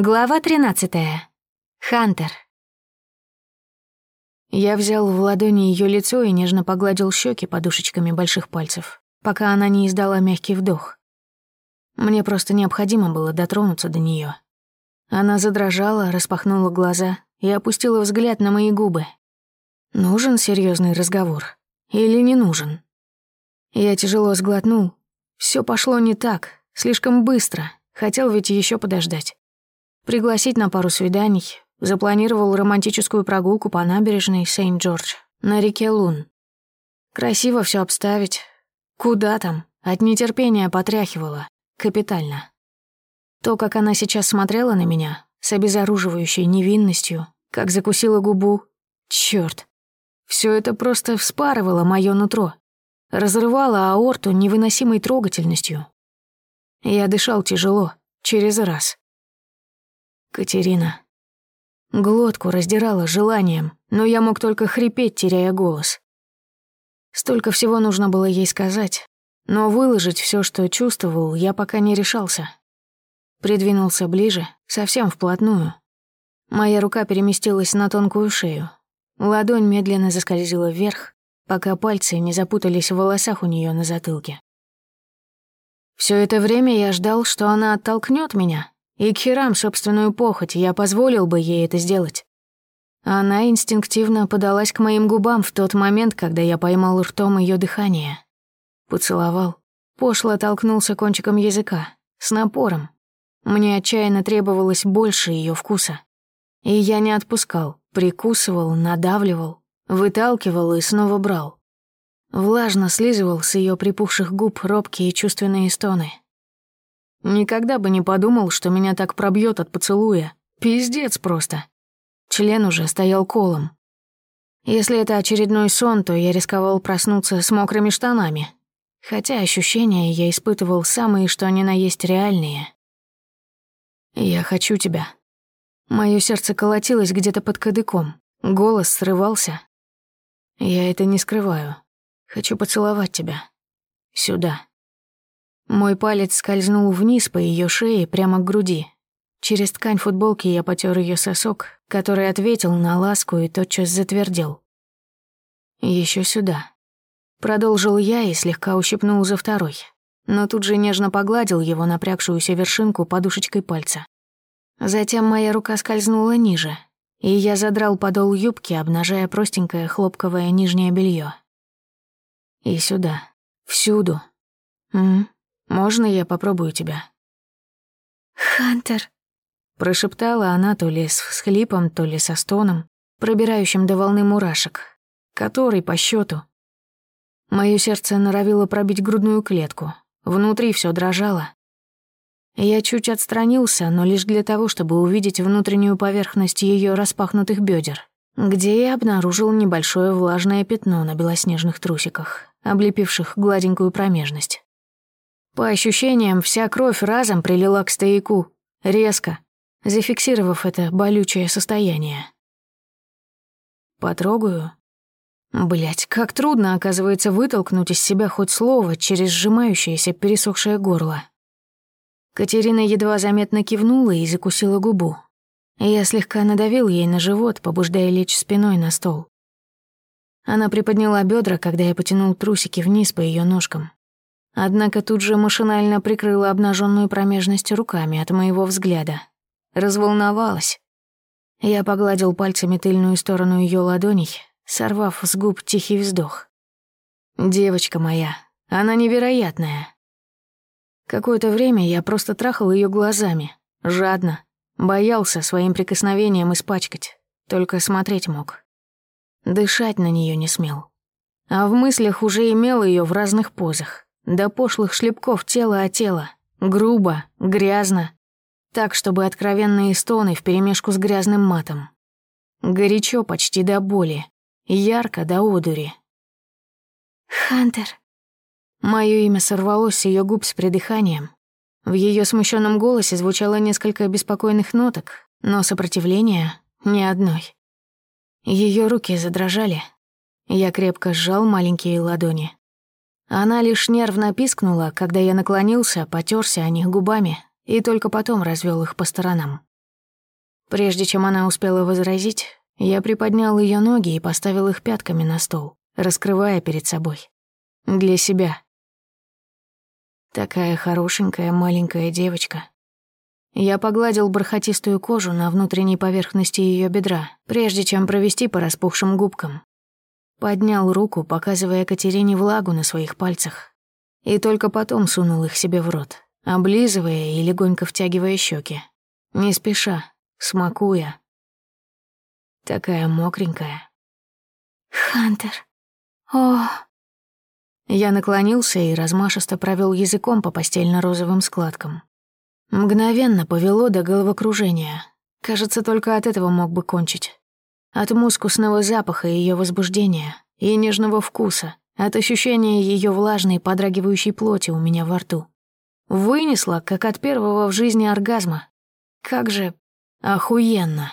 Глава 13. Хантер. Я взял в ладони ее лицо и нежно погладил щеки подушечками больших пальцев, пока она не издала мягкий вдох. Мне просто необходимо было дотронуться до нее. Она задрожала, распахнула глаза и опустила взгляд на мои губы. Нужен серьезный разговор или не нужен? Я тяжело сглотнул. Все пошло не так, слишком быстро. Хотел ведь еще подождать. Пригласить на пару свиданий. Запланировал романтическую прогулку по набережной Сейнт-Джордж на реке Лун. Красиво все обставить. Куда там? От нетерпения потряхивала. Капитально. То, как она сейчас смотрела на меня, с обезоруживающей невинностью, как закусила губу. Чёрт. Все это просто вспарывало моё нутро. Разрывало аорту невыносимой трогательностью. Я дышал тяжело, через раз. Катерина. Глотку раздирала желанием, но я мог только хрипеть, теряя голос. Столько всего нужно было ей сказать, но выложить все, что чувствовал, я пока не решался. Придвинулся ближе, совсем вплотную. Моя рука переместилась на тонкую шею. Ладонь медленно заскользила вверх, пока пальцы не запутались в волосах у нее на затылке. Все это время я ждал, что она оттолкнет меня, и к херам собственную похоть, я позволил бы ей это сделать. Она инстинктивно подалась к моим губам в тот момент, когда я поймал ртом ее дыхание. Поцеловал. Пошло толкнулся кончиком языка. С напором. Мне отчаянно требовалось больше ее вкуса. И я не отпускал. Прикусывал, надавливал, выталкивал и снова брал. Влажно слизывал с ее припухших губ робкие чувственные стоны. Никогда бы не подумал, что меня так пробьет от поцелуя. Пиздец просто. Член уже стоял колом. Если это очередной сон, то я рисковал проснуться с мокрыми штанами. Хотя ощущения я испытывал самые, что они на есть реальные. «Я хочу тебя». Моё сердце колотилось где-то под кадыком. Голос срывался. «Я это не скрываю. Хочу поцеловать тебя. Сюда». Мой палец скользнул вниз по ее шее прямо к груди. Через ткань футболки я потер ее сосок, который ответил на ласку и тотчас затвердел. Еще сюда. Продолжил я и слегка ущипнул за второй, но тут же нежно погладил его напрягшуюся вершинку подушечкой пальца. Затем моя рука скользнула ниже, и я задрал подол юбки, обнажая простенькое хлопковое нижнее белье. И сюда. Всюду. М можно я попробую тебя?» «Хантер», — прошептала она то ли с всхлипом, то ли со стоном, пробирающим до волны мурашек. Который по счету? Моё сердце норовило пробить грудную клетку. Внутри все дрожало. Я чуть отстранился, но лишь для того, чтобы увидеть внутреннюю поверхность ее распахнутых бедер, где я обнаружил небольшое влажное пятно на белоснежных трусиках, облепивших гладенькую промежность. По ощущениям, вся кровь разом прилила к стояку, резко, зафиксировав это болючее состояние. Потрогаю. Блять, как трудно, оказывается, вытолкнуть из себя хоть слово через сжимающееся пересохшее горло. Катерина едва заметно кивнула и закусила губу. Я слегка надавил ей на живот, побуждая лечь спиной на стол. Она приподняла бедра, когда я потянул трусики вниз по ее ножкам. Однако тут же машинально прикрыла обнаженную промежность руками от моего взгляда. Разволновалась. Я погладил пальцами тыльную сторону ее ладоней, сорвав с губ тихий вздох. «Девочка моя, она невероятная». Какое-то время я просто трахал ее глазами, жадно, боялся своим прикосновением испачкать, только смотреть мог. Дышать на нее не смел. А в мыслях уже имел ее в разных позах до пошлых шлепков тела о тело, грубо, грязно, так, чтобы откровенные стоны вперемешку с грязным матом. Горячо почти до боли, ярко до одури. «Хантер». Моё имя сорвалось с её губ с придыханием. В её смущенном голосе звучало несколько беспокойных ноток, но сопротивления ни одной. Её руки задрожали. Я крепко сжал маленькие ладони. Она лишь нервно пискнула, когда я наклонился, потерся о них губами и только потом развел их по сторонам. Прежде чем она успела возразить, я приподнял ее ноги и поставил их пятками на стол, раскрывая перед собой. Для себя. Такая хорошенькая маленькая девочка. Я погладил бархатистую кожу на внутренней поверхности ее бедра, прежде чем провести по распухшим губкам. Поднял руку, показывая Катерине влагу на своих пальцах. И только потом сунул их себе в рот, облизывая и легонько втягивая щеки. Не спеша, смакуя. Такая мокренькая. «Хантер! О!» Я наклонился и размашисто провел языком по постельно-розовым складкам. Мгновенно повело до головокружения. Кажется, только от этого мог бы кончить. От мускусного запаха ее возбуждения и нежного вкуса, от ощущения ее влажной, подрагивающей плоти у меня во рту. Вынесла, как от первого в жизни оргазма. Как же охуенно.